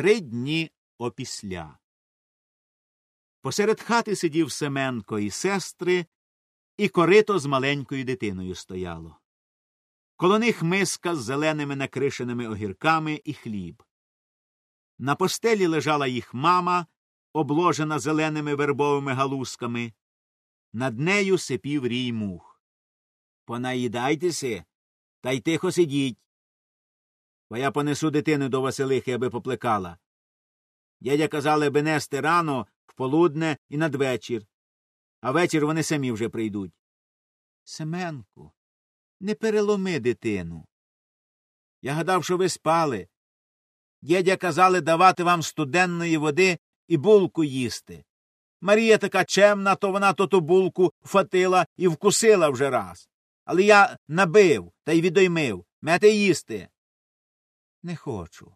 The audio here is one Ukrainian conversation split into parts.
три дні опісля. Посеред хати сидів Семенко і сестри, і корито з маленькою дитиною стояло. Коло них миска з зеленими накришеними огірками і хліб. На постелі лежала їх мама, обложена зеленими вербовими галузками. Над нею сипів рій мух. Понаїдайтеся, та й тихо сидіть. Бо я понесу дитину до Василихи, аби поплекала. Дядя казали, аби нести рано, в полудне і надвечір, а вечір вони самі вже прийдуть. Семенку, не переломи дитину. Я гадав, що ви спали. Дядя казали давати вам студенної води і булку їсти. Марія така чемна, то вона то ту булку фатила і вкусила вже раз. Але я набив та й відоймив. Мете їсти. Не хочу.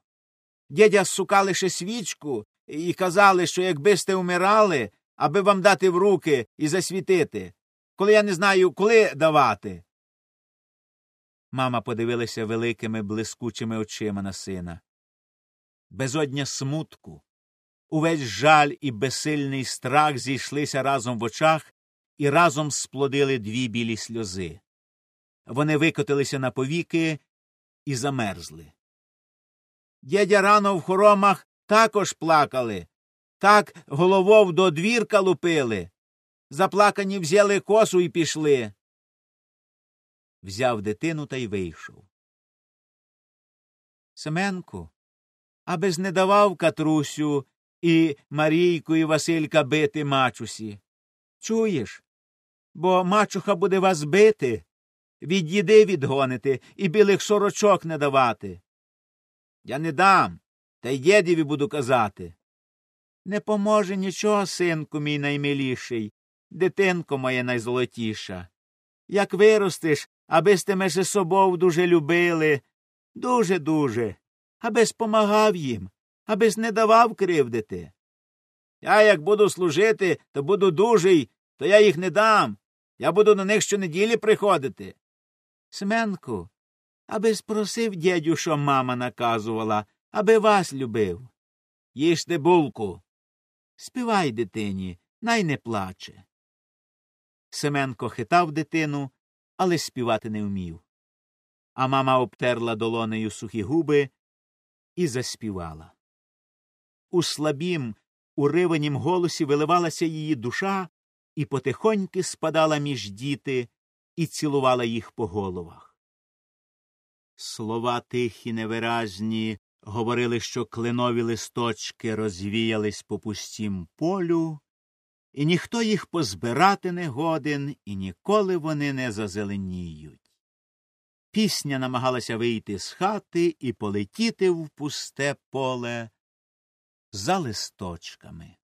Дядя сука лише свічку і казали, що якби сте умирали, аби вам дати в руки і засвітити, коли я не знаю, коли давати. Мама подивилася великими блискучими очима на сина. Безодня смутку, увесь жаль і безсильний страх зійшлися разом в очах і разом сплодили дві білі сльози. Вони викотилися на повіки і замерзли. Дядя рано в хоромах також плакали, так головов до двірка лупили. Заплакані взяли косу і пішли. Взяв дитину та й вийшов. Семенку, аби ж не давав Катрусю і Марійку і Василька бити мачусі. Чуєш? Бо мачуха буде вас бити, від їди відгонити і білих сорочок не давати. Я не дам, та й дєдєві буду казати. Не поможе нічого, синку мій наймиліший, дитинко моя найзолотіша. Як виростеш, аби сте меже собою дуже любили, дуже дуже, аби спомагав їм, аби не давав кривдити. Я як буду служити, то буду дужий, то я їх не дам. Я буду на них щонеділі приходити. Сменку, аби спросив дядю, що мама наказувала, аби вас любив. Їжте булку. Співай дитині, най не плаче. Семенко хитав дитину, але співати не вмів. А мама обтерла долонею сухі губи і заспівала. У слабім, уриванім голосі виливалася її душа і потихоньки спадала між діти і цілувала їх по головах. Слова тихі, невиразні говорили, що кленові листочки розвіялись по пустім полю, і ніхто їх позбирати не годен, і ніколи вони не зазеленіють. Пісня намагалася вийти з хати і полетіти в пусте поле за листочками.